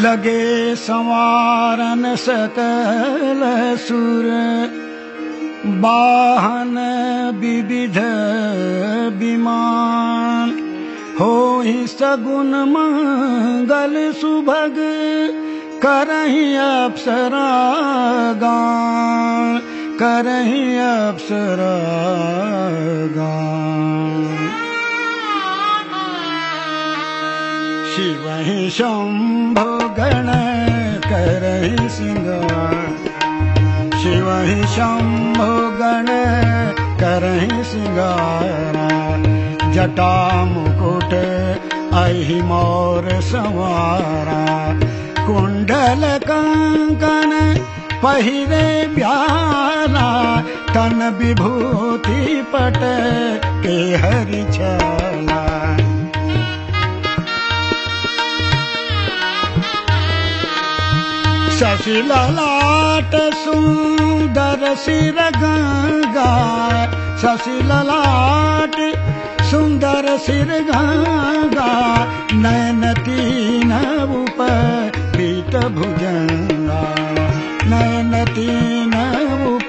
लगे संवारन सकल सुर वाहन विविध विमान। हो ही सगुन मंगल सुभग करही अप्सरा गान करही अप्सरा गान। शिव शंभो गण करही सिंगार शिव ही शंभो गण करही सिंगारा जटा मुकुट, अहि मोर सवारा कुंडल कंकन पहिरे प्यारा। तन विभूति पट, के हरि छला। शशि ललाट सुंदर सिर गंगा शशि ललाट सुंदर सिर गंगा नयन तीन उप पीत भुजंगा। नयन तीन उप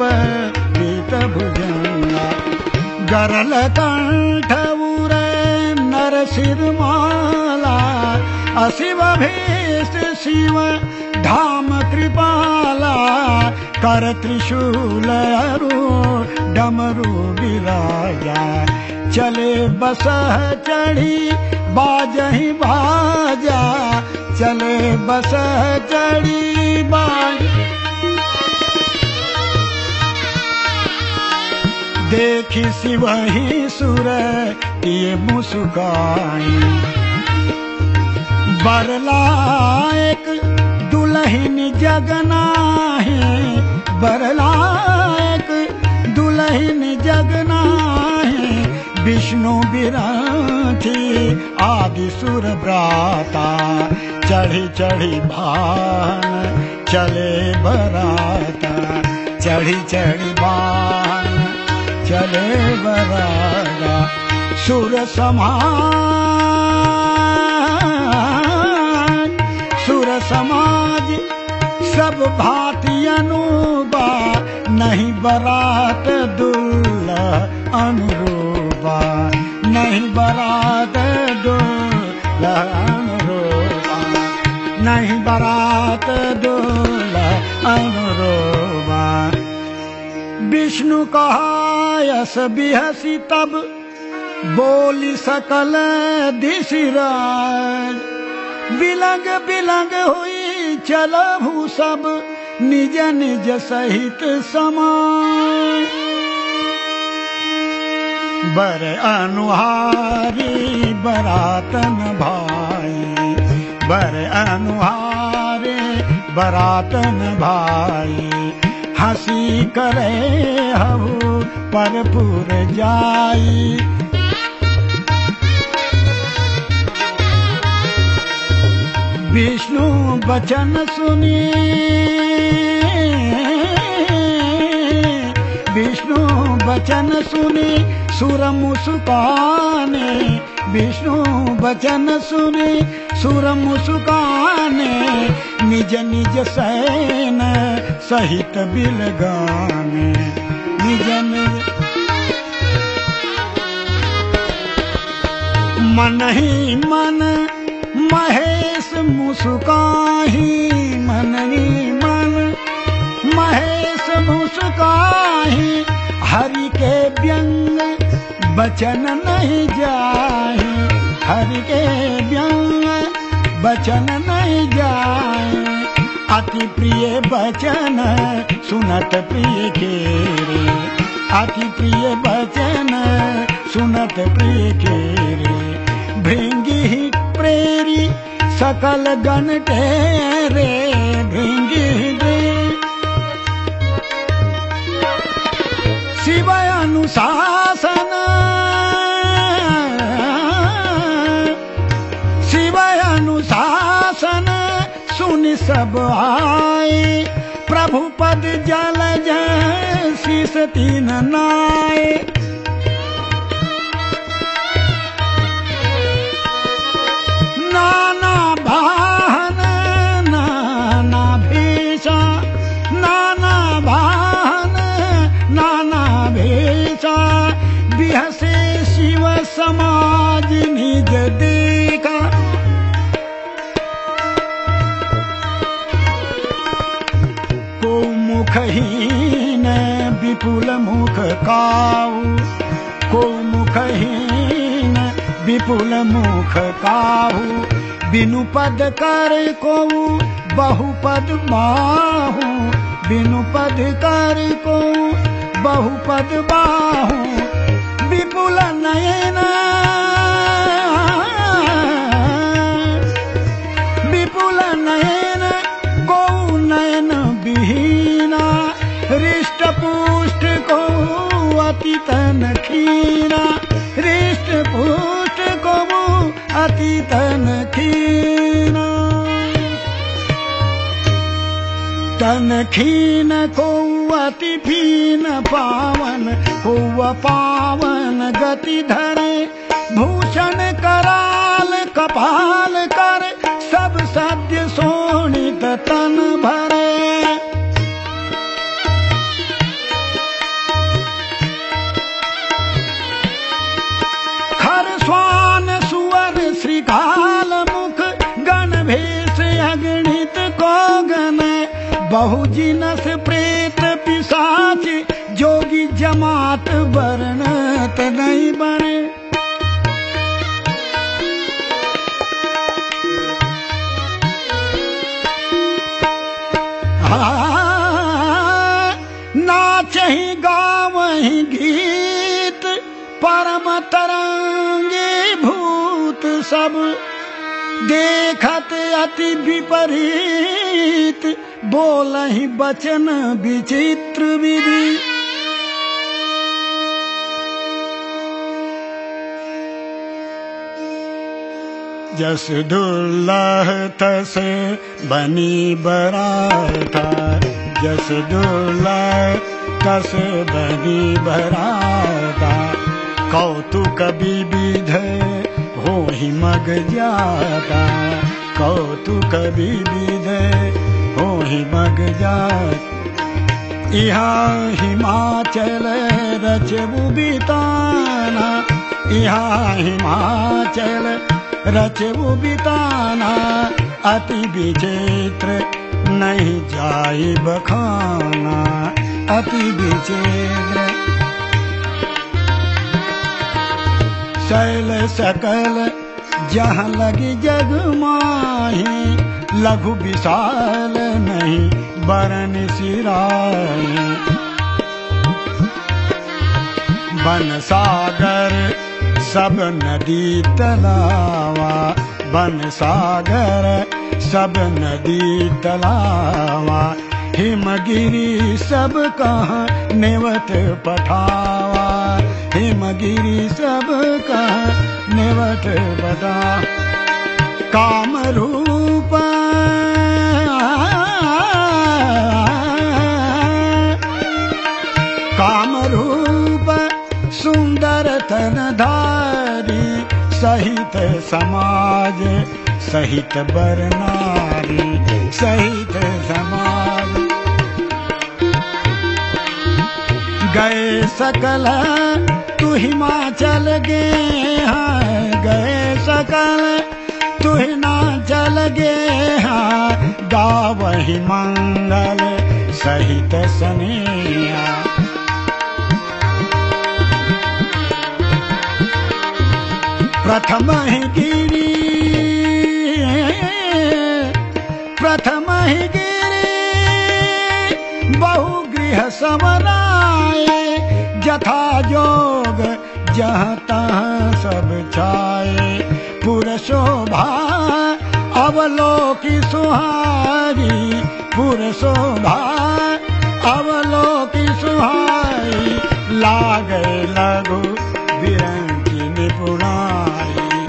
पीत भुजंगा। गरल कंठ उर नर सिर माला। अशिव भीष शिव धाम कृपाला, कर त्रिशूल डमरू बिराजा चले बस चढ़ी, बाजही बाजा चले बस चढ़ी, बाज। देखी शिवही सुर ये मुस्काई। बरला एक दुल्हन जगना है बरला एक दुल्हन जगना है। विष्णु विराठी आदि सुर ब्राता चढ़ी चढ़ी भान, चले बराता, चढ़ी चढ़ी भान, चले बराता, सुर समाज सुर समाज। सब भांति अनुबा, नहीं बरात दुल्ला अनुरूबा। नहीं बरात दुल्ला अनुरूबा। नहीं बरात दुल्ला अनुरूबा। विष्णु कहा यस बिहसी तब, बोली सकल दिशिराज बिलंग बिलंग हुई चलभू सब निज निज सहित समान बर अनुहारी, बरातन भाई। बर अनुहारे, बरातन भाई। हँसी करे हऊ परपुर जाई। विष्णु बचन सुनी। विष्णु बचन सुनी, सुर मुस्काने। विष्णु बचन सुनी, सुर मुस्काने। निज निज सैन सहित बिलगाने। निज निज मन ही मन महेश मुस्काही मन ही मन। महेश मुस्काही हरि के व्यंग, बचन नहीं जाए हरि के व्यंग, बचन नहीं जाए अति प्रिय बचन, सुनत प्रिय के रे अति प्रिय बचन, सुनत प्रिय के रे भृंगी सकल गण टेरे भृंगी दे शिव अनुशासन। शिव अनुशासन सुन सब आए। प्रभु पद जल जय शीस तीन नाय समाज निज देखा को मुखहीन विपुल मुख काऊ। को मुखहीन विपुल मुख काहू बिनु पद कर को बहुपद माहू। बिनु पद कर को बहुपद बाहू विपुल नयन विपुल नयन गौ नयन विहीना। हृष्ट पुष्ट को अति तन खीना। हृष्ट पुष्ट को अति तन खीना। तन खीन को अति फीन पावन को पावन गति धरे। भूषण कराल, कपाल कर, सब सद्य सोनित तन भरे। खर स्वान सुअर श्रीकाल मुख, गण भेष अगणित को गण बहु गावही गीत, परम तरंगे भूत सब। देखत अति विपरीत, बोलही बचन विचित्र विधि। जस दुर्लह तस बनी बराता, जस दुर्लह तस बनी बराता कौतुक विविध हो ही मग जाता। कौतुक विविध हो ही मग जाता। यहाँ हिमाचल रचबु बिताना। यहाँ हिमाचल रचबु बिताना। अति विचित्र नहीं जाई बखाना अति विचित्र शैल सकल जहाँ लगी जग माही लघु विशाल नहीं बरन सिराए बन सागर, सब नदी तलावा। बन सागर, सब नदी तलावा। कहाँ नेवत पठावा? हिमगिरी सब कहाँ नेवत पठा? काम रूप काम रूप सुंदर तन धारी सहित समाज सहित बरनारी सहित समाज गए सकल, तू हिमाचल गे हाँ गए सकल, तू हिमाचल गे हाँ गावही मंगल सहित सनिया। प्रथम ही गिरी, प्रथम ही गिरी। बहु गृह समराए जथा जोग, जहाँ तहाँ सब छाए। पुर शोभा, अवलोकी सुहारी। पुर शोभा, अवलोकी सुहारी। लागे लघु बिरंची निपुणाई।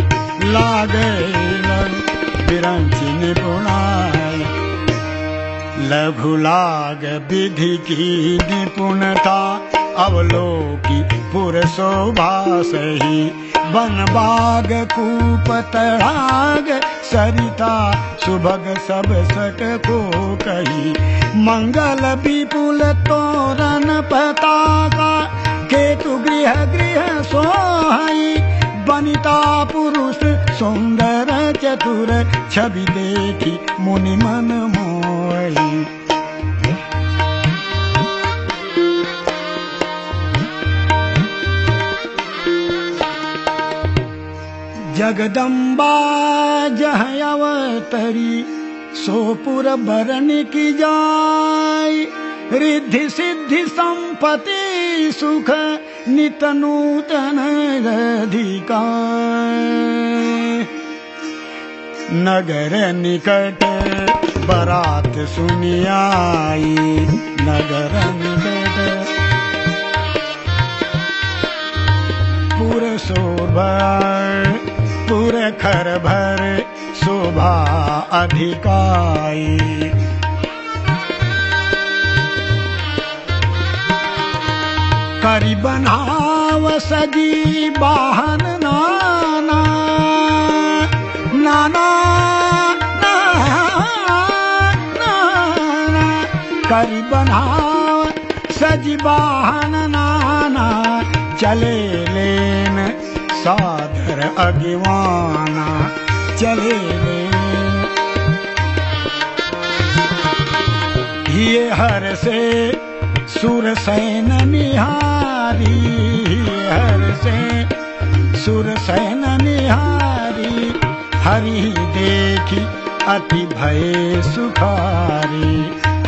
लागे लघु बिरंची निपुणाई। लघु लाग विधि की निपुणता। अवलोकी पुर शोभा सही बन बाग कूप तड़ाग सरिता सुभग सब सट को कही मंगल विपुल तोरन पताका केतु गृह गृह सोहाई। पिता पुरुष सुंदर चतुर छवि देखी मुनि मन मोई जगदम्बा जह अवतरी सोपुर बरन की जाय। रिद्धि सिद्धि संपत्ति सुख, नित नूतन नगर निकट बरात सुनियाई, नगर निकट। पुर शोभर पुर खर भर शोभा अधिकाई। करी बनाव सजी बाहन नाना। नाना करी बनाव सजी बाहन नाना। चले लेन अगिवाना चले लेन ये हर से सुर सैन निहारी हर से सुर सैन निहारी हरि देखी अति भय सुखारी,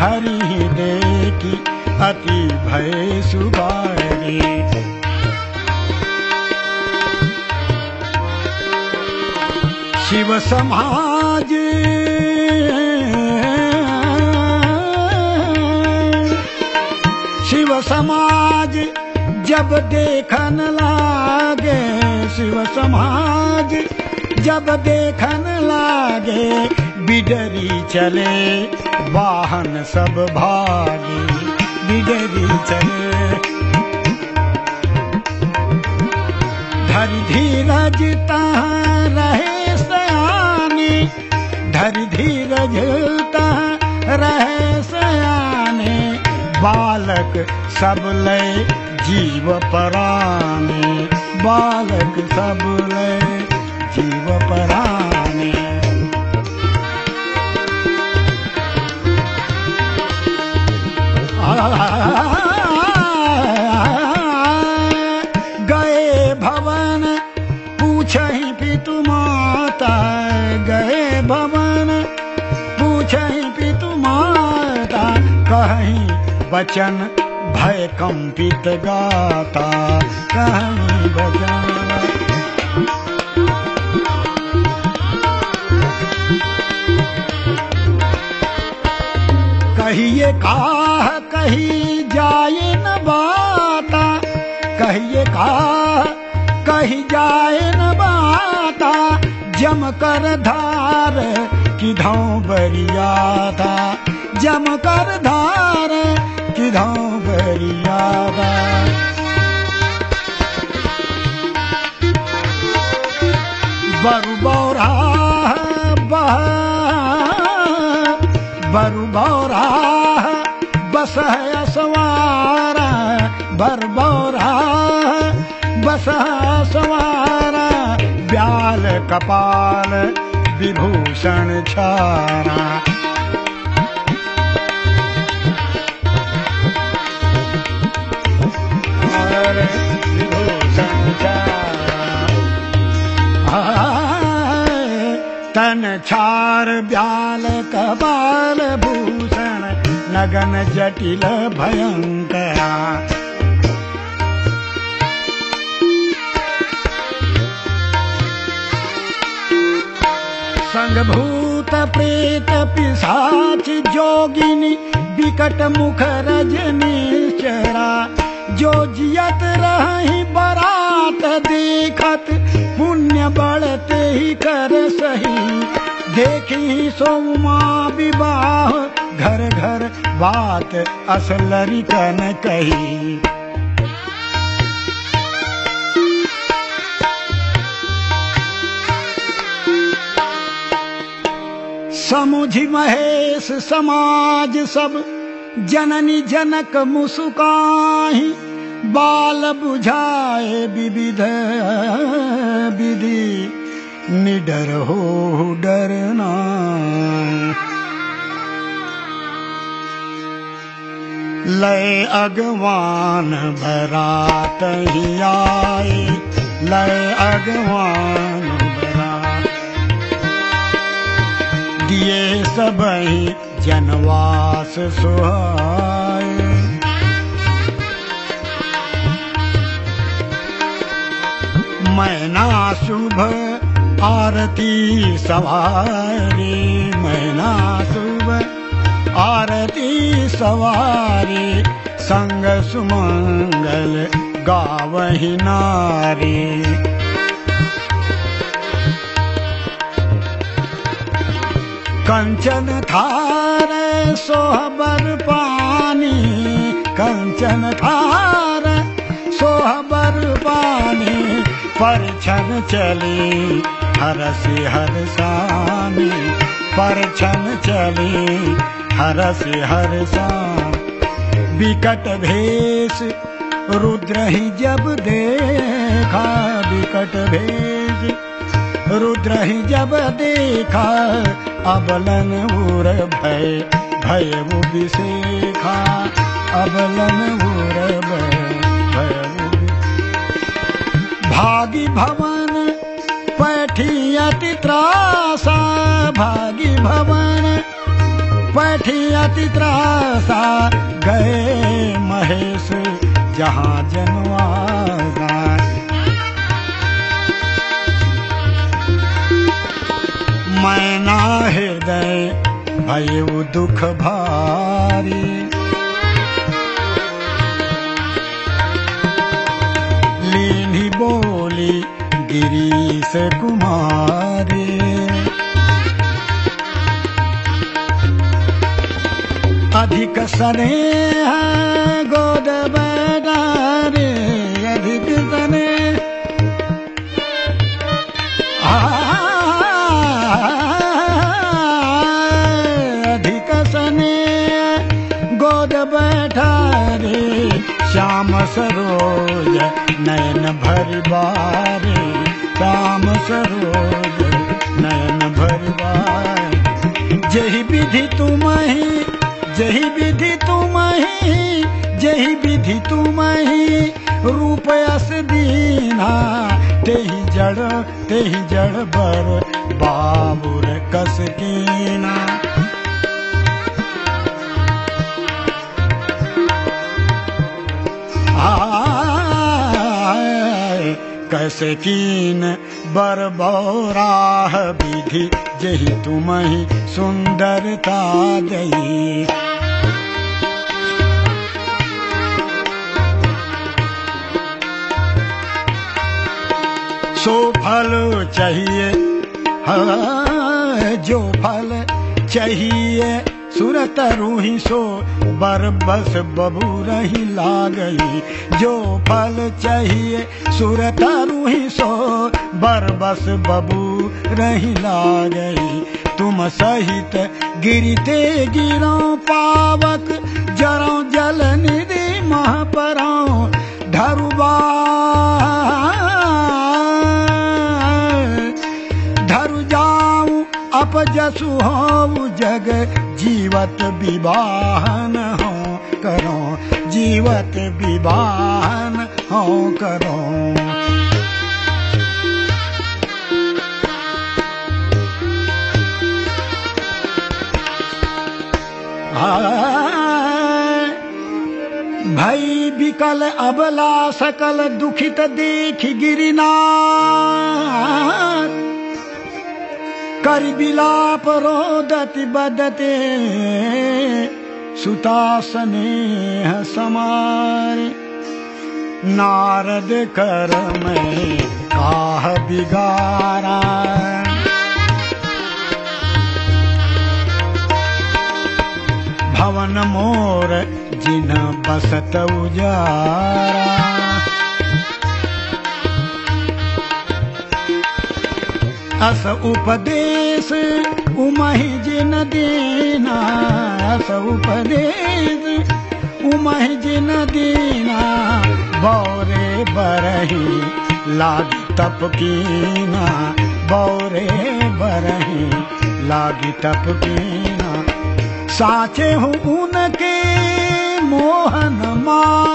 हरि देखी अति भय सुखारी। शिव समाज शिव समाज जब देखन लागे शिव समाज जब देखन लागे बिडरी चले वाहन सब भागे बिडरी चले। धरि धीरज तहाँ बालक सब ले जीव पराने बालक सब ले जीव पराने। गए बचन भय कंपित गाता कहीं बचन कहिए काह, कही जाए न बाता, कहिए काह, कही जाए न बाता, जम कर धार किधौ बरिया था जम कर धार किधौ बरिया था बरु बौरा बह बरु बौरा बस है असवारा। बर बौरा बस सवारा ब्याल कपाल विभूषण छारा। तन छार ब्याल कपाल भूषण, नगन जटिल भयंकरा। संग भूत प्रेत पिशाच जोगिनी, विकट मुख रजनी चरा जो जियत रही बरात देखत, पुण्य बढ़ते ही कर सही। देखी सोमा विवाह, घर घर बात असलरी कन कही। समुझि महेश समाज सब, जननी जनक मुसुकाही। बाल बुझाए विविध विधि, निडर हो डरना लय अगवान भरात ही आए लय अगवान भरात। दिए सब जनवास सुहाए मैना शुभ आरती सवारी मैना शुभ आरती सवारी संग सुमंगल गावही नारी। कंचन थार सोहबर पानी कंचन थार पर छन चली हरसी हरसानी पर छन चली हरसी हरसान विकट भेष रुद्र ही जब देखा, विकट भेष रुद्र ही जब देखा अबलन उर भय भय विशेखा। अबलन उर भय भय भागी भवन, पैठी अति त्रासा, भागी भवन, पैठी अति त्रासा, गए महेश जहाँ जनवासा मैना हृदय, भयो, दुख भारी। गिरीश कुमारी। अधिक स्नेह गोद बदारे अधिक स्नेह अधिक सने गोद बैठा रे श्याम सरोज नयन भर बारे। श्याम सरोज नयन भरवाए। जही विधि तुम ही, जही विधि तुम ही, जही विधि तुम ही। रूप अस दीना, तेहि जड़ तेहि जड़ बर, बाबुर कस कीना। कस कीन बर बौराह विधि जही तुम ही सुंदरता दई। सो फल चाहिए हाँ, जो फल चाहिए। सुरत रूही सो, बर बस बबू रही ला गई जो फल चाहिए सुरत रूही सो, बर बस बबू रही ला गई तुम सहित गिरते गिरो पावक, जरो जल निधि महापरो धरुबा धरु जाऊँ, अपजसु हो जग जीवत विवाहन हो करो, जीवत विवाहन हो करो। भई विकल अबला सकल दुखित देख गिरिना कर विलाप रोदति बदते, सुता स्नेह समारे। नारद कर में काह बिगारा। भवन मोर जिन बसत उजारा। अस उपदेश, उमहि जिन देना अस उपदेश, उमह जिन दीना, बौरे बरही लाग तप कीना, बौरे बरही लाग तप कीना। साचे हूँ उनके मोहन माया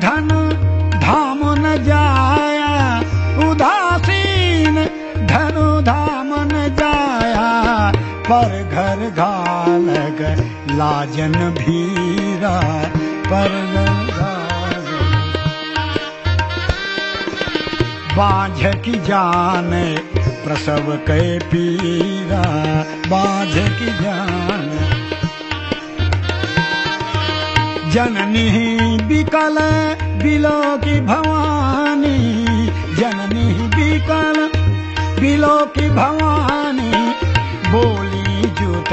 धन धाम न जाया, उदासीन धन धाम न जाया, पर घर घालग लाजन भीरा, पर बाझ की जान प्रसव कै पीरा, बाझ की जान जननी बिकल बिलो की भवानी। जननी बिकल बिलो की भवानी। बोली जुत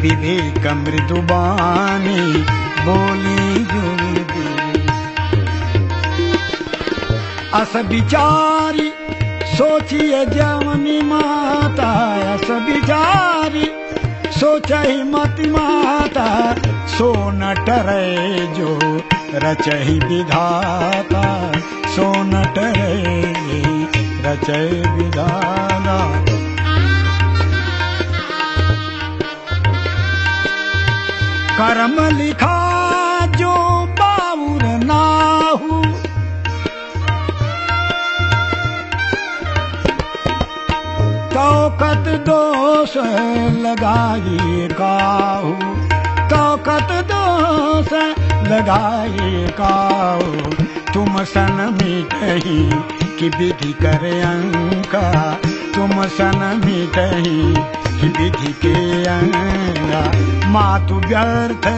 विवेक मृदुबानी बोली जुत अस विचारी सोचिए जवनी माता। अस विचारी सोच मति माता। सो न टरे जो रचहि विधाता। सो न टरे रचय विधाना कर्म लिखा जो बाउर नाहू। तौकत दोष लगाई काहू। तौकत दोष लगाई काहू तुम सन मिटही कि विधि कर अंका। तुम सन मिटही कि विधि के अंगा। मातु व्यर्थ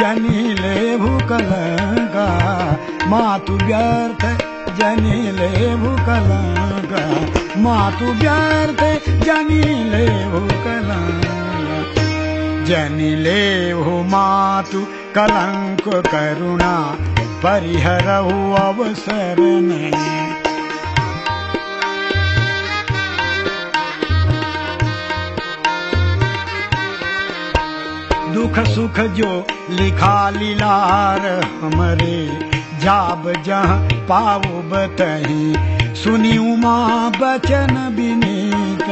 जनी ले भूकलंगा मातु व्यर्थ जनी ले भूकलंगा मातु व्यर्थ जनी ले भूकलंगा जनी ले हो मातु, कलंक करुणा, परिहरहु अवसर में दुख सुख जो लिखा लीलार हमरे, जाब जहाँ पाओ बतही सुनी उमा बचन विनीत,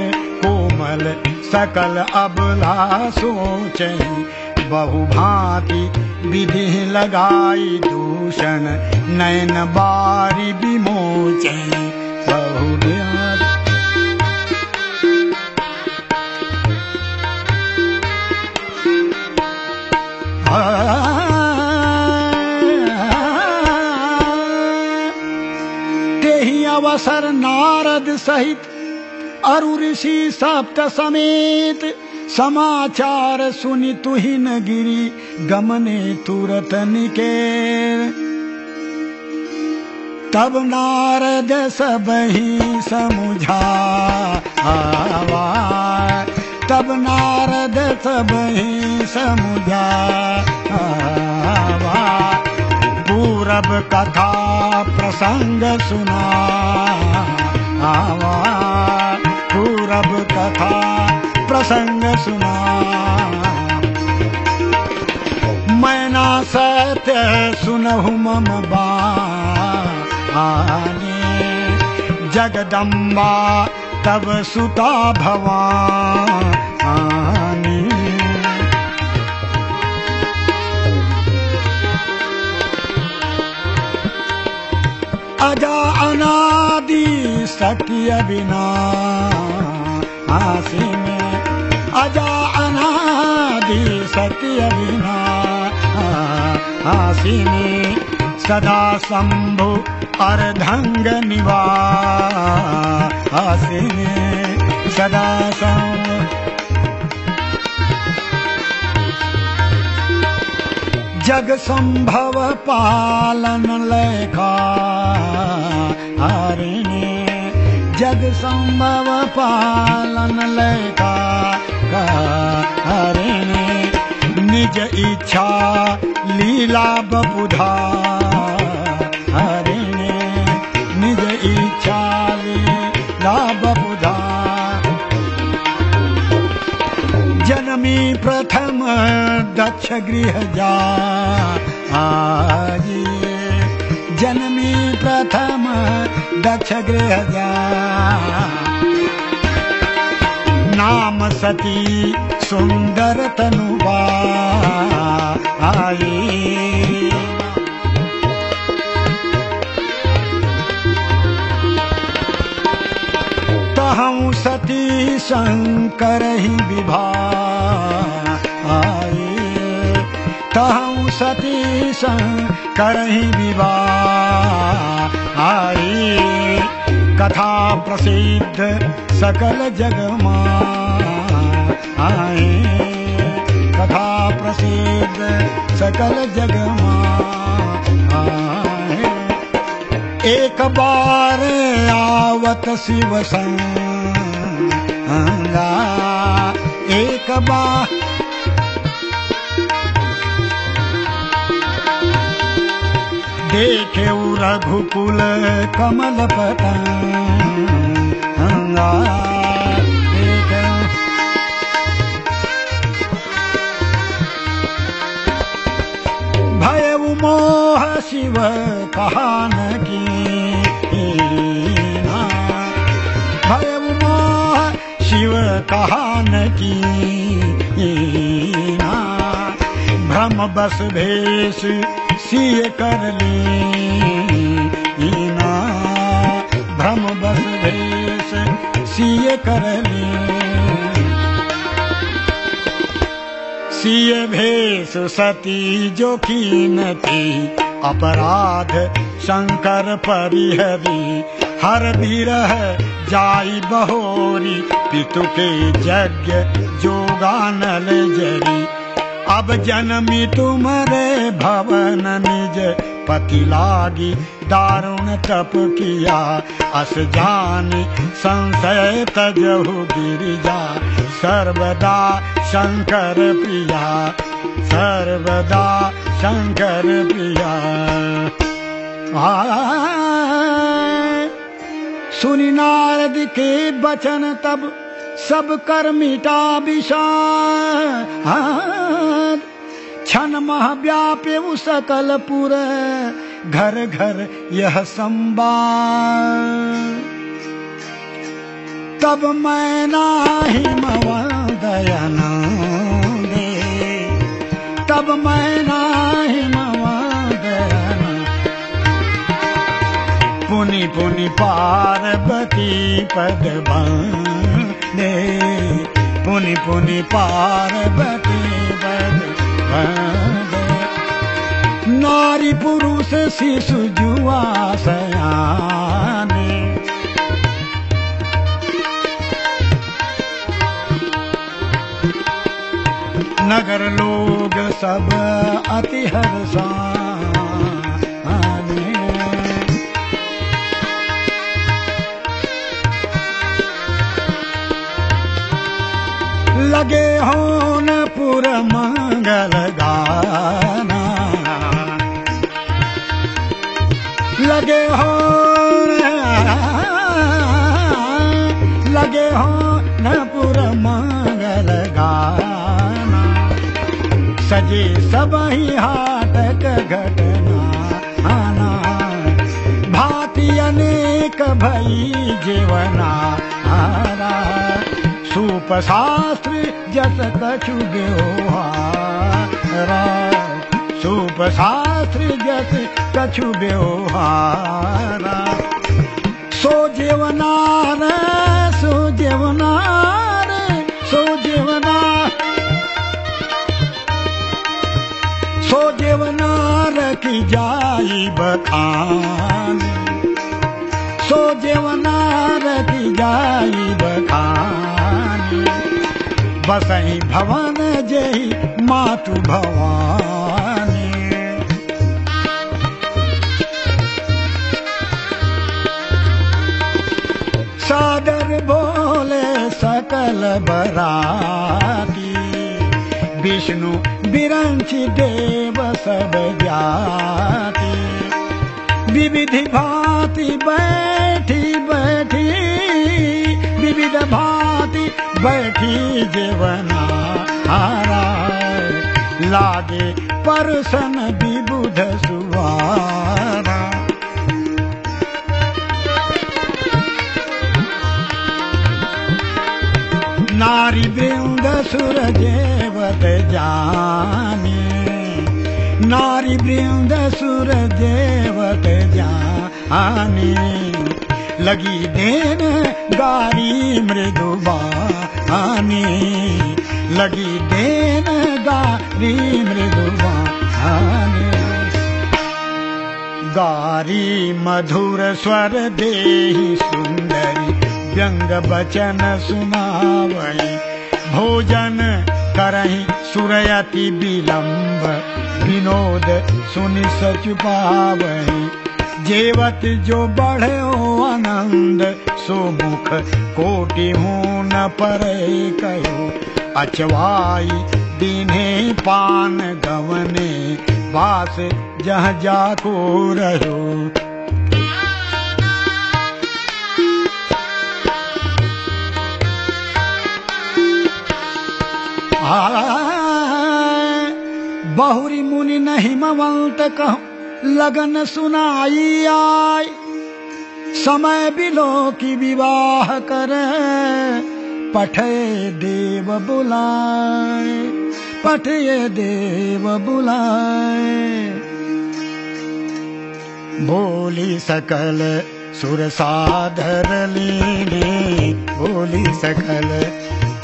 कोमल सकल अबला सोचही बहु भांति विधि लगाई दूषण, नयन बारी विमोचही बहु अवसर नारद सहित अरु ऋषि सप्त समेत, समाचार सुनि तुहिन गिरी गमने तुरत निकेर। तब नारद सबही समुझा, आवा। तब नारद सबही समुझा, आवा। पूरब कथा प्रसंग सुना, आवा। पूरब कथा प्रसंग सुना। मैना सत्य सुनहु मम बाने। जगदम्बा तब सुता भवानी। अजा अनादि सत्य बिना में अजा अनादि सत्य में सदा शंभु अर्धंग निवा आसी में सदा शंभु। जग संभव पालन लेखा। हरिणे जग संभव पालन लैका हरण निज इच्छा लीला बबुधा हरण निज इच्छा लीला बबुधा जन्मी प्रथम दक्ष गृह जा, आजी जन्मी प्रथम दक्ष गृह नाम सती सुंदर तनुबा आई। तहु सती शंकर ही विभा आए तहु सती शंकर ही विभा आई कथा प्रसिद्ध सकल जगमा आए कथा प्रसिद्ध सकल जगमा आए एक बार आवत शिव संगा एक बार देखे रघुकुल कमल देखे भय मोह शिव कहान की भय मोह शिव कहान की भ्रम बस भेष सिय कर लीना भ्रम बस भेष सिय कर ली। सिय भेष सती जो कीन थी, अपराध शंकर परिहरी। हर विरह जाई बहोरी, पितु के यज्ञ जोगानल जरी। अब जन्मी तुम्हारे भवन निज पति लागी, दारुण तप किया। अस जानी संशय तजहु गिरिजा। सर्वदा शंकर प्रिया, सर्वदा शंकर प्रिया। सुनी नारद के बचन तब सब कर मिटा विषाद क्षण मह व्यापे सकल पुर, घर घर यह संवाद। तब मैं नाही दयन दे तब मैं नाही दयन पुनि पुनि पार्वती पद दे पुनि पुनि पार्वती पद नारी पुरुष शिशु जुआ सयाने। नगर लोग सब अति हर्षाने। लगे होन पुर मंगल गाना। लगे हो लगे हो न पुर मंगल गाना। सजे सब ही हाटक घटना आना भांति अनेक भई जीवना। सूप शास्त्र जस कछु व्यवहारा सूप शास्त्र जस कछु व्यवहारा सो जीवनार सो जीवनार सो जीवनार। सो जीवनार की जाई बखान। सो जीवनार की जाई बखान। बसई भवन जय मातु भवानी। सादर बोले सकल बराती। विष्णु बिरंची देव सब जाती। विविधि भांति बैठी बैठी, विविध भांति बैठी जीवना हारा। लागे परसन विबुध सुवारा। नारी वृंद सुर जेवत जाने। नारी वृंद सुर जेवत जाने। लगी देन गारी मृदुबानी लगी देन गारी मृदुबानी गारी मधुर स्वर देही सुंदरी व्यंग बचन सुनावई। भोजन करही सुरयति विलंब विनोद सुनि सचुपावई। जेवत जो बढ़े आनंद सुमुख कोटि हूँ परे अचवाई दीने पान गवने बास जह जाको रहो बहुरी मुनि नहीं मवंत कहो, लगन सुनाई आय। समय बिलो की विवाह कर, पठे देव बुलाए, पठे देव बुलाए। बोली सकल सुर साधर लीने, बोली सकल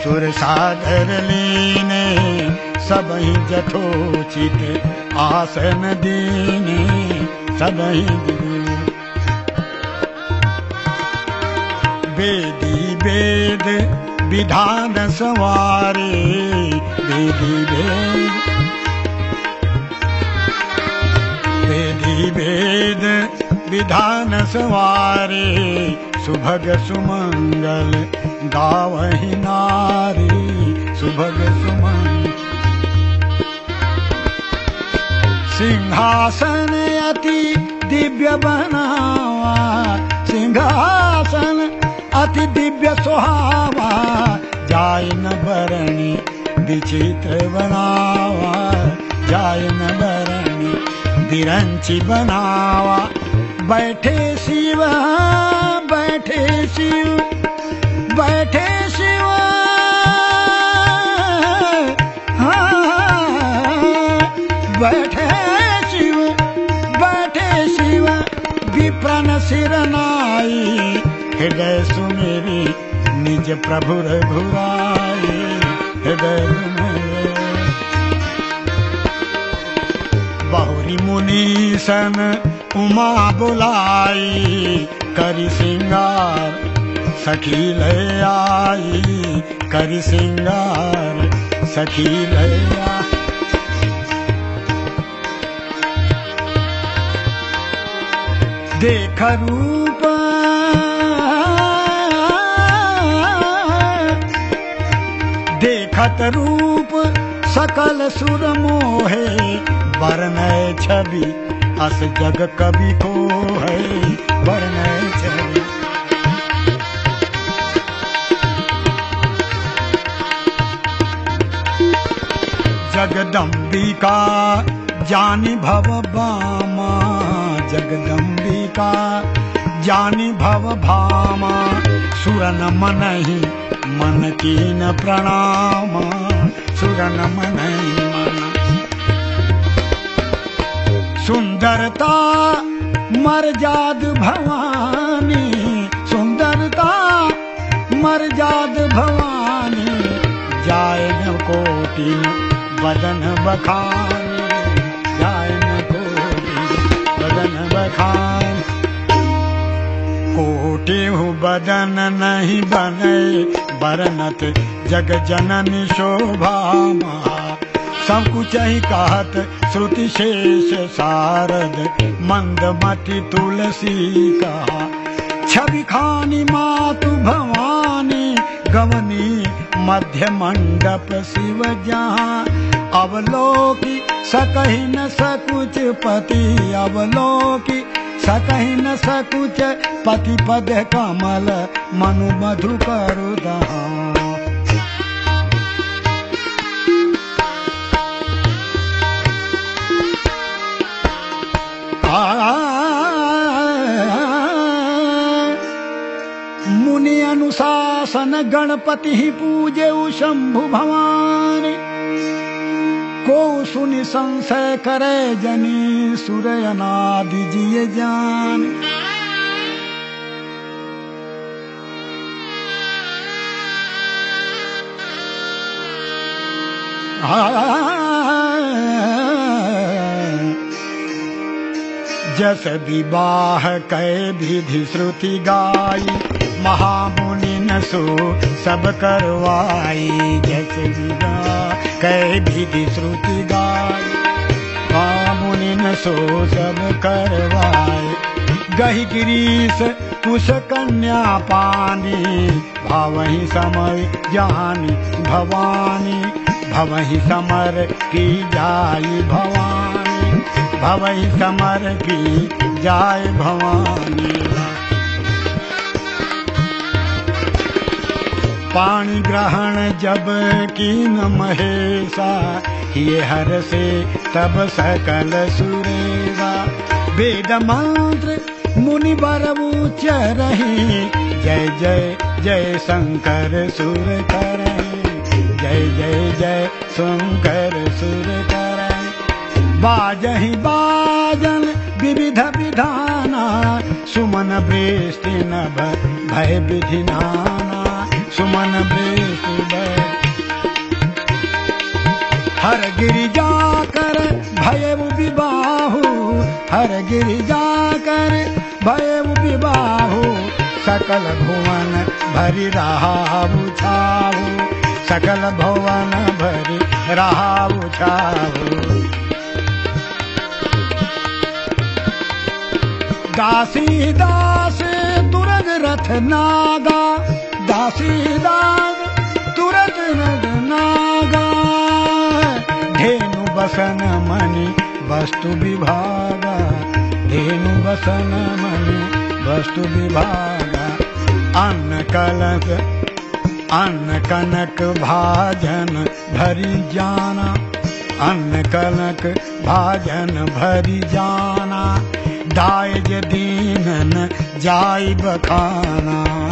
सुर साधर लीने, सबही जथोचित आसन दीने, सबही वेदी वेद विधान सवारे। वेदी वेद वेदी वेद विधान सवारे। सुभग सुमंगल गावही नारी। सुभग सुमंगल। सिंहासन अति दिव्य बनावा। सिंहासन अति दिव्य सुहावा, जाय न बरणी विचित्र बनावा, जाय न बरणी दिरंची बनावा। बैठे शिव बैठे शिव बैठे शिव। बैठे शिव बैठे शिव विप्रन सिर नाई हृदय सुमेरी, निज प्रभु रघुराई हृदय बहुरी मुनीसन उमा बुलाई, करी सिंगार सखी ले आई, करी सिंगार सखी ले आई। देख रूप देखत रूप सकल सुर मोहे, वर्णय छवि अस जग कवि को है वर्णय छवि। जगदम्बिका, जानी भव बामा जगदम्बिका, जानी भव भामा। सुरन मनहि मन कीन प्रणाम, सुरन मनहि मन। सुंदरता मरजाद भवानी, सुंदरता मरजाद भवानी, जाय न कोटि बदन बखानी, जाय न कोटि बदन बखान। कोटि बदन नहीं बने बरनत जग जननी शोभा सब कुछ ही कहत श्रुति शेष शारद मंदमति तुलसी कहा। छवि खानी मातु भवानी गवनी मध्य मंडप शिव जहाँ। अवलोकी सकही न सकुच पति अवलोकी साकाही न साकूच पाती पद कमल मनु मधु करू मुनि अनुशासन गणपति पूजेऊ शंभु भवानी। को सुनि संशय करे जनी सूर्यनादि जिये जान जस विवाह कै विधि श्रुति गाई, महामुनि न सो सब करवाई, जस विवाह कै विधि श्रुति गाई महामुनि न सो सब करवाई गही गिरीश, कुश कन्या पानी। भावही समय जानी भवानी। भवही समर की जाई भवानी। भवही समर की जाय भवानी। पानी ग्रहण जब की न महेशा ये हर से तब सकल सुरेवा वेद मंत्र मुनि बर उच्च रही जय जय जय शंकर सुर करही जय जय जय शंकर सुर करही बाजहि बाजन विविध विधाना सुमन नभ भय विधि नाना सुमन भय हर गिरि जाकर भय विबाहु हर गिरि जाकर भय विबाहु सकल भुवन भरि रहा छाऊ सकल भवन भरि रहा छाऊ दासी दास तुरग रथ नागा दासी दास तुरग रथ नागा। धेनु बसन मणि, वस्तु विभागा। धेनु बसन मणि, वस्तु विभागा। अन्न कलक, अन्न कनक भाजन भरी जाना। अन्न कनक भाजन भरी जाना। दायज दीनन जाय बखाना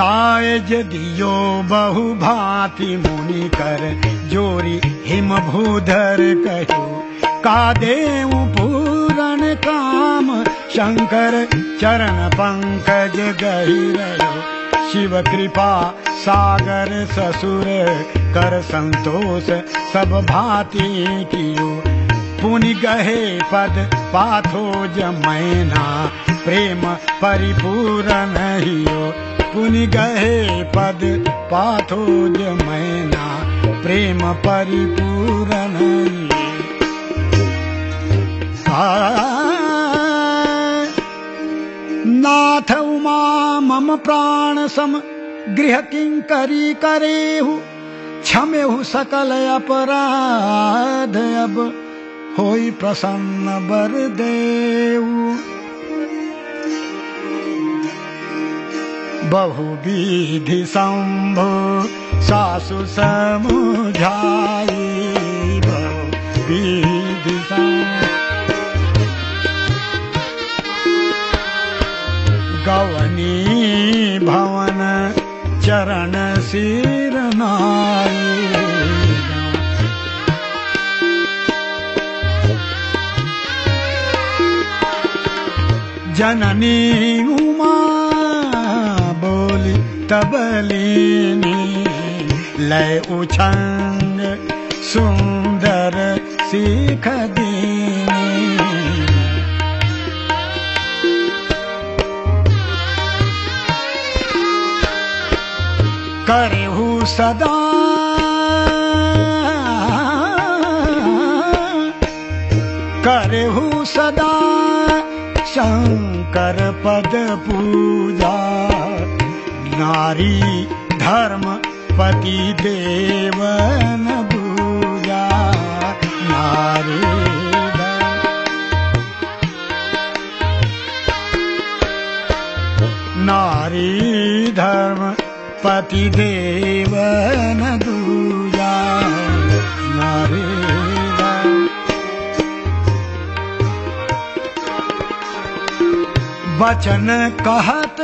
दियो बहु भांति मुनि कर जोरी हिम भूधर कहो का देव पूरण काम, शंकर चरण पंकज गहिरयो शिव कृपा सागर ससुर, कर संतोष सब भांति कियो। पुनि गहे पद पाथो जमैना प्रेम परिपूर्ण हियो। पुनि गहे पद पाथो जमैना प्रेम परिपूर्ण नाथ उमा मम प्राण सम गृह किंकरी करेहु? क्षमेहु सकल अपराध अब होई प्रसन्न बर देऊ बहुविधि शम्भो सासु समुझाई बहुविधि गवनी भवन चरण शिरनाई जननी उमा तबलीनी लय उछंग सुंदर सीख दीनी। करहु सदा करहु सदा शंकर पद पूजा। नारी धर्म पति देवन भूजा नारी नारी धर्म पति देवन दूजा नारी वचन कहत,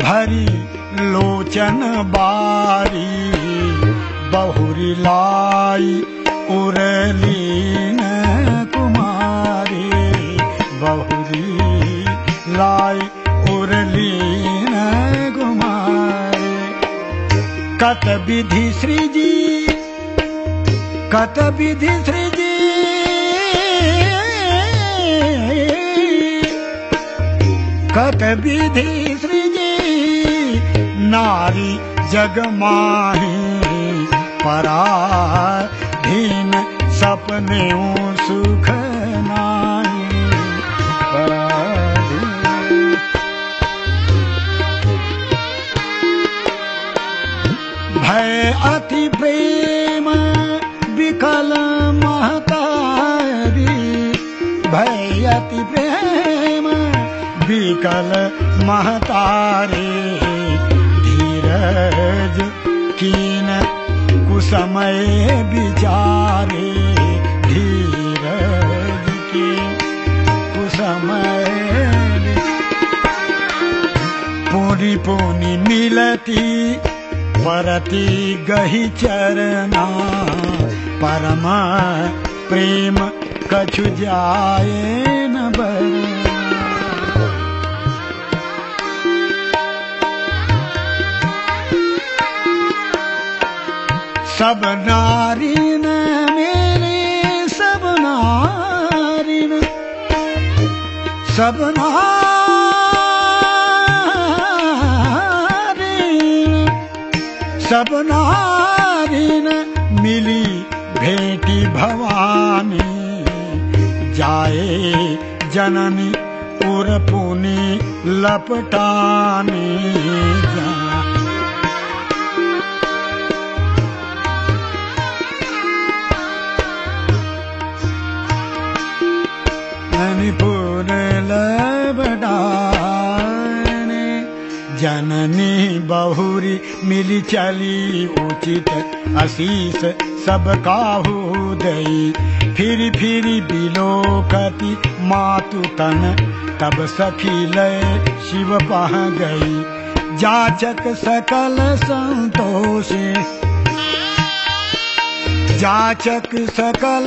भरी लोचन बारी, बहुरी लाई उरलीन कुमारी। बहुरी लाई उरलीन कुमारी। कत विधि श्रीजी, कत विधि श्रीजी। कत विधि नारी जग माही, पराधीन सपने सुख पराधीन। भय अति प्रेम विकल महतारी। भय अति प्रेम विकल महतारे। कीन कुसमय विचारे धीरज की। कुसमय पूरी पूनी मिलती, परति गही चरना। परम प्रेम कछु जाए सब नारी न मेरे, सब नारी न, सब नारी न, सब नारी न मिली भेटी भवानी, जाए जननी उर पुनि लपटानी। जा मणिपुर लबडाने जननी बहुरी मिली चली उचित आशीष सब काहू दई फिर फिर बिलोकति मातु तन, तब सखी लय शिव पह गई। जाचक सकल संतोष। जाचक सकल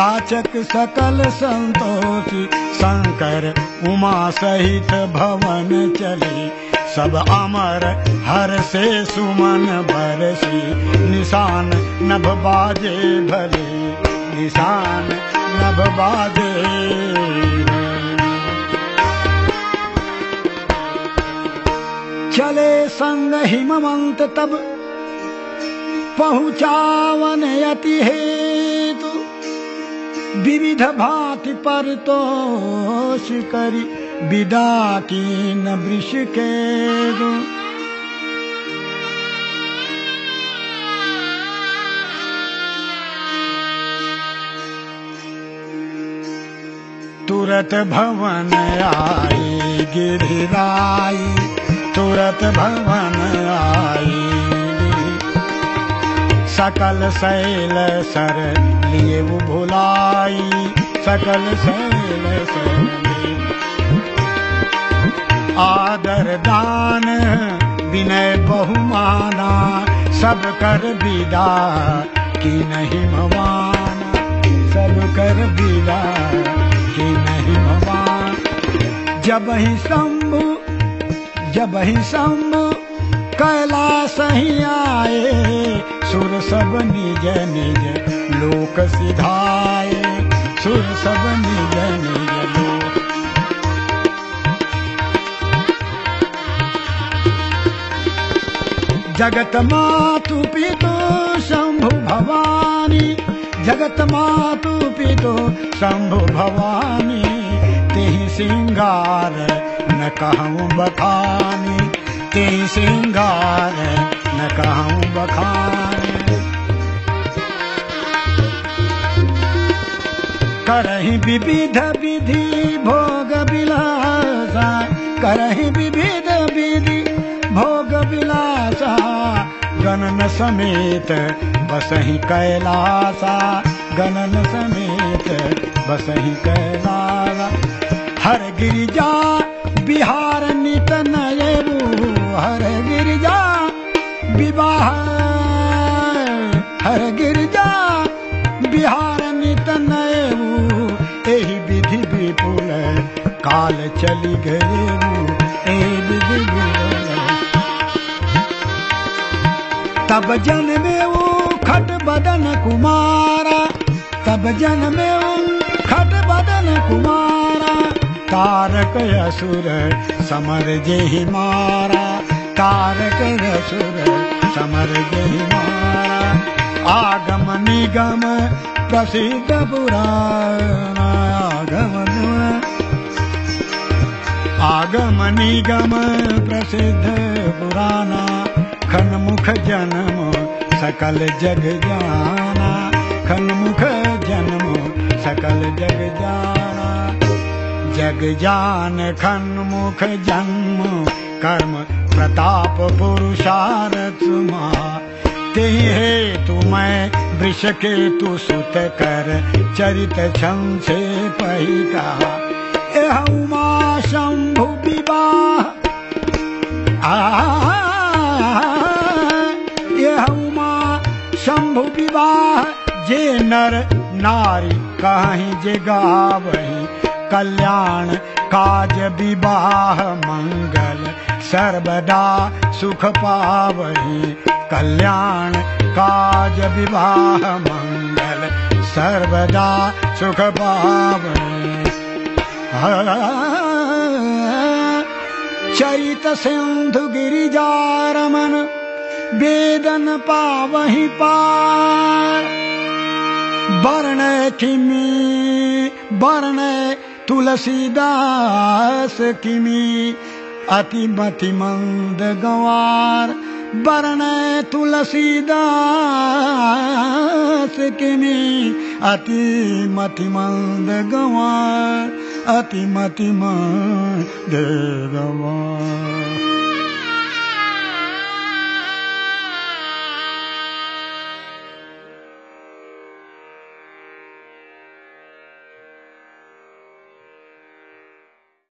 जाचक सकल संतोषी, शंकर उमा सहित भवन चले। सब अमर, हर से सुमन बरसी। निशान नभ बाजे भले, निशान नभ बाजे चले संग हिमवंत तब, पहुँचावन यति हेतु विविध भांति पर तोष करी विदा की न वृष के तुरत भवन आई गिरिराई, तुरत भवन आई सकल शैल सर लिए वो भुलाई। सकल शैल सर आदर दान, विनय बहुमाना, सब कर विदा, की नहीं मवाना सब कर विदा, की नहीं मवान जब ही शंभु, जब ही शंभु, कैलाश ही आए सुर सब निज निज लोक सिधाए। सुर सब निज निज लोक जगत मातु पितु शंभु भवानी। जगत मातु पितु शंभु भवानी। तेहि सिंगार न कहूँ बखानी। तेहि सिंगार न कहूँ बखानी। करही विविध विधि भोग विलासा, करही विविध विधि भोग विलासा, गणन समेत बसही कैलासा, गणन समेत बसही कैलाला हर गिरिजा बिहार नित नयबू हर विवाह हर गिरिजा बिहार नित नयबू एही विधि विपुल काल चली गयबू एही विधि तब जन्मे वो खट बदन कुमारा। तब जन्मे वो खट बदन कुमारा। तारक असुर समर जेहि मारा। तारक असुर समर मारा, आगम निगम प्रसिद्ध पुराण आगम आगम निगम प्रसिद्ध पुराना खनमुख जन्म सकल जग जाना। खनमुख जन्म सकल जग जाना। जग जान खनमुख जन्म, कर्म प्रताप पुरुषारथ ते हे मैं वृष के तु सुत कर एह उमा शंभु विवाह। उमा शंभु विवाह। जे नर नारी कहीं जे गावही कल्याण काज विवाह मंगल सर्वदा सुख पावही कल्याण, काज, विवाह, मंगल, सर्वदा सुख पावही चरित सिंधु गिरिजारमन, वेदन पावही पार। वर्ण किमी, वर्ण तुलसीदास किमी अति मति मंद गंवार वर्ण तुलसीदास किमी अति मति मंद गंवार मति मंद गंवार